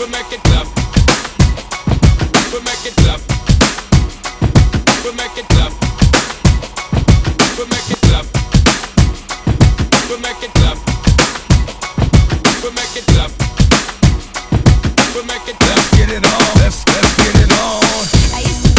We make it tough. We make it tough. We make it tough. We make it tough. We make it tough. We make it tough. We make. Get it on. Let's let's get it on.